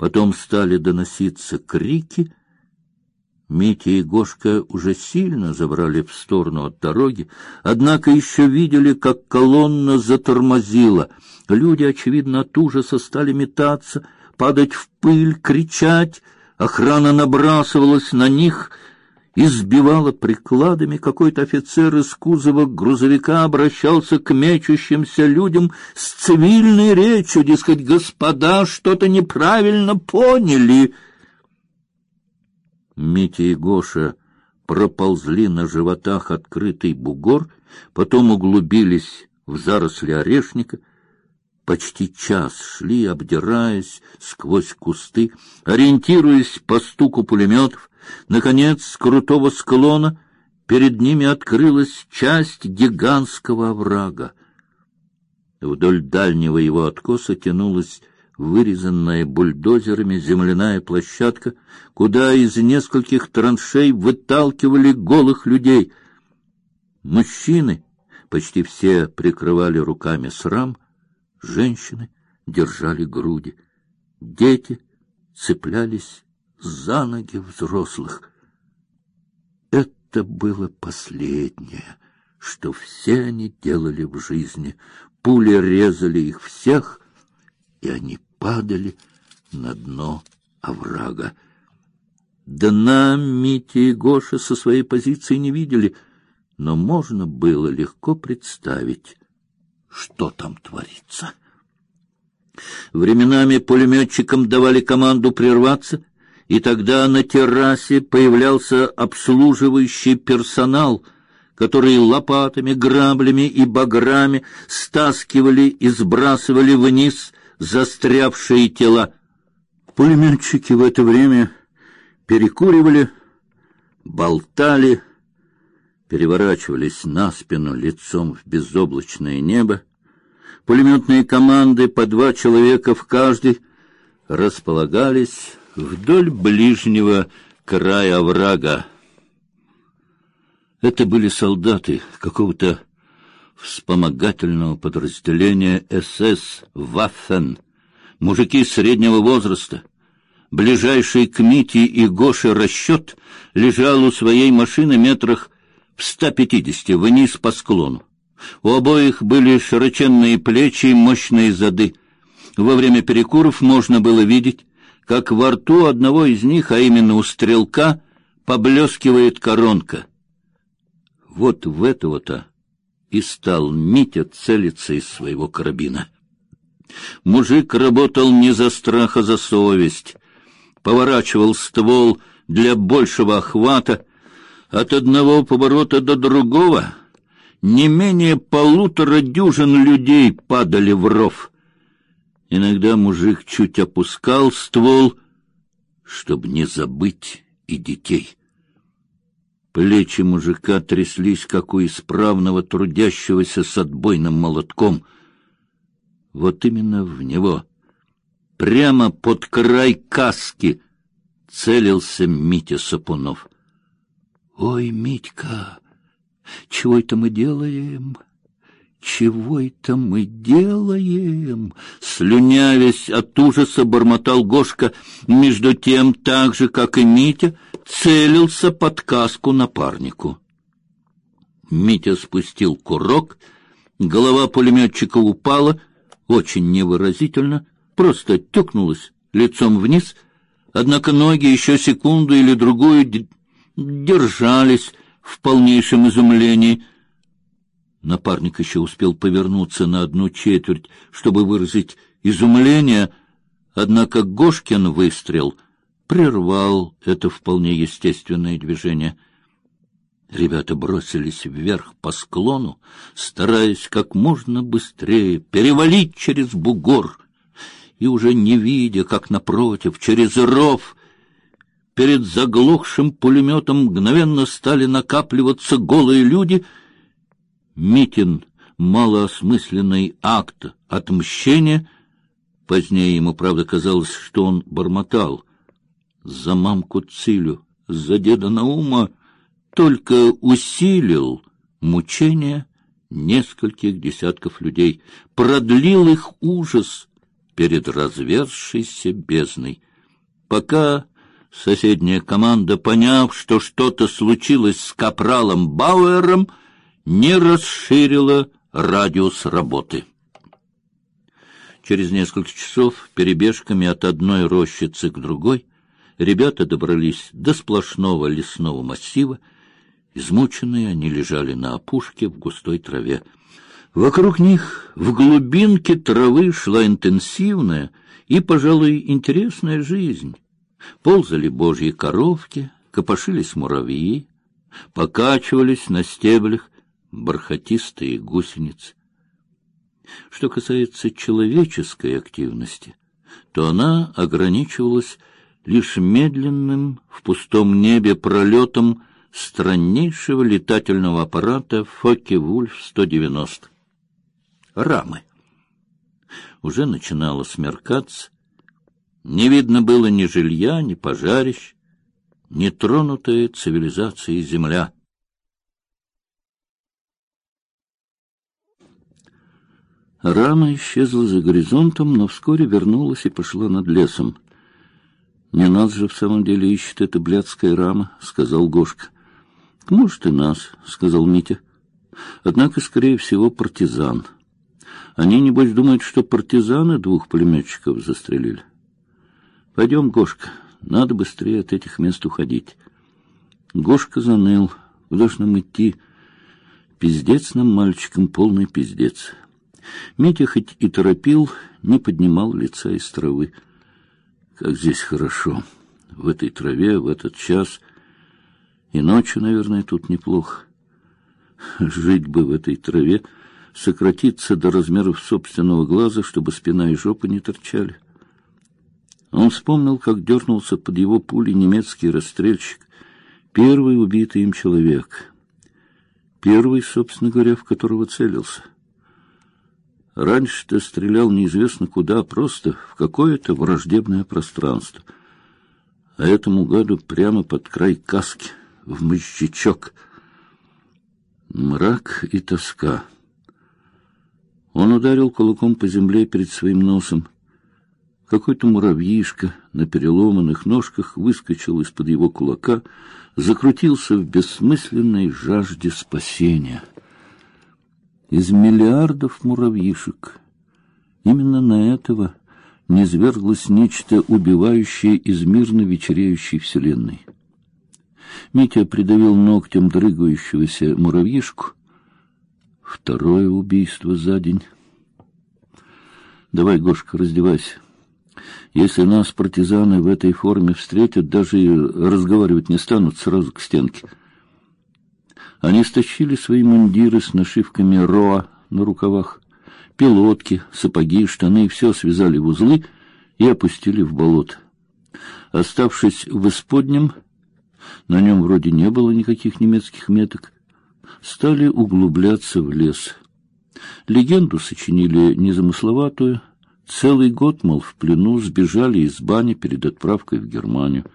Потом стали доноситься крики. Митя и Гошка уже сильно забрали в сторону от дороги, однако еще видели, как колонна затормозила. Люди, очевидно, от ужаса стали метаться, падать в пыль, кричать. Охрана набрасывалась на них — избивала прикладами, какой-то офицер из кузова грузовика обращался к мечущимся людям с цивильной речью, дескать, господа что-то неправильно поняли. Митя и Гоша проползли на животах открытый бугор, потом углубились в заросли орешника, почти час шли, обдираясь сквозь кусты, ориентируясь по стуку пулеметов, Наконец, с крутого склона перед ними открылась часть гигантского оврага. Вдоль дальнего его откоса тянулась вырезанная бульдозерами земляная площадка, куда из нескольких траншей выталкивали голых людей. Мужчины почти все прикрывали руками срам, женщины держали груди, дети цеплялись за ноги взрослых. Это было последнее, что все они делали в жизни. Пули резали их всех, и они падали на дно оврага. Дна Митя и Гоша со своей позиции не видели, но можно было легко представить, что там творится. Временами пулеметчикам давали команду прерваться, и тогда на террасе появлялся обслуживающий персонал, который лопатами, граблями и баграми стаскивали и сбрасывали вниз застрявшие тела. Пулеметчики в это время перекуривали, болтали, переворачивались на спину лицом в безоблачное небо. Пулеметные команды по два человека в каждой располагались вдоль ближнего края оврага. Это были солдаты какого-то вспомогательного подразделения СС Ваффен, мужики среднего возраста. Ближайший к Мите и Гоше расчет лежал у своей машины метрах в ста пятидесяти вниз по склону. У обоих были широченные плечи и мощные зады. Во время перекуров можно было видеть, как во рту одного из них, а именно у стрелка, поблескивает коронка. Вот в этого-то и стал Митя целиться из своего карабина. Мужик работал не за страх, а за совесть. Поворачивал ствол для большего охвата. От одного поворота до другого не менее полутора дюжин людей падали в ров. Иногда мужик чуть опускал ствол, чтобы не забыть и детей. Плечи мужика тряслись, как у исправного трудящегося с отбойным молотком. Вот именно в него, прямо под край каски, целился Митя Сапунов. Ой, Митька, чего это мы делаем? Чего это мы делаем? Слюнявясь от ужаса, бормотал Гошка, между тем, так же, как и Митя, целился под каску напарнику. Митя спустил курок, голова пулеметчика упала, очень невыразительно, просто тюкнулась лицом вниз, однако ноги еще секунду или другую держались в полнейшем изумлении — Напарник еще успел повернуться на одну четверть, чтобы выразить изумление, однако Гошкин выстрел прервал это вполне естественное движение. Ребята бросились вверх по склону, стараясь как можно быстрее перевалить через бугор, и уже не видя, как напротив, через ров, перед заглохшим пулеметом мгновенно стали накапливаться голые люди — Митин малоосмысленный акт отмщения. Позднее ему, правда, казалось, что он бормотал. За мамку Цилю, за деда Наума только усилил мучения нескольких десятков людей, продлил их ужас перед разверзшейся бездной. пока соседняя команда, поняв, что что-то случилось с капралом Бауэром, не расширила радиус работы. Через несколько часов перебежками от одной рощицы к другой ребята добрались до сплошного лесного массива. Измученные они лежали на опушке в густой траве. Вокруг них в глубинке травы шла интенсивная и, пожалуй, интересная жизнь. Ползали божьи коровки, копошились муравьи, покачивались на стеблях бархатистые гусеницы. Что касается человеческой активности, то она ограничивалась лишь медленным в пустом небе пролетом страннейшего летательного аппарата Фокке-Вульф-190. Рамы. Уже начинало смеркаться, не видно было ни жилья, ни пожарищ, нетронутая цивилизацией земля. Рама исчезла за горизонтом, но вскоре вернулась и пошла над лесом. «Не нас же в самом деле ищет эта блядская рама», — сказал Гошка. «Может, и нас», — сказал Митя. «Однако, скорее всего, партизан. Они, небось, думают, что партизаны двух пулеметчиков застрелили. Пойдем, Гошка, надо быстрее от этих мест уходить». Гошка заныл. Куда ж нам идти? Пиздец нам, мальчикам, полный пиздец. Митя хоть и торопил, не поднимал лица из травы. Как здесь хорошо. В этой траве, в этот час. И ночью, наверное, тут неплохо. Жить бы в этой траве, сократиться до размеров собственного глаза, чтобы спина и жопа не торчали. Он вспомнил, как дернулся под его пулей немецкий расстрельщик, первый убитый им человек. Первый, собственно говоря, в которого целился. Раньше ты стрелял неизвестно куда, просто в какое-то враждебное пространство. А этому гаду прямо под край каски, в мозжечок. Мрак и тоска. Он ударил кулаком по земле перед своим носом. Какой-то муравьишка на переломанных ножках выскочил из-под его кулака, закрутился в бессмысленной жажде спасения — из миллиардов муравьишек. Именно на этого низверглось нечто убивающее из мирно вечереющей вселенной. Митя придавил ногтем дрыгающегося муравьишку. Второе убийство за день. Давай, Гошка, раздевайся. Если нас партизаны в этой форме встретят, даже разговаривать не станут сразу к стенке. Они стащили свои мундиры с нашивками РОА на рукавах, пилотки, сапоги, штаны, все связали в узлы и опустили в болото. Оставшись в исподнем, на нем вроде не было никаких немецких меток, стали углубляться в лес. Легенду сочинили незамысловатую. Целый год, мол, в плену сбежали из бани перед отправкой в Германию —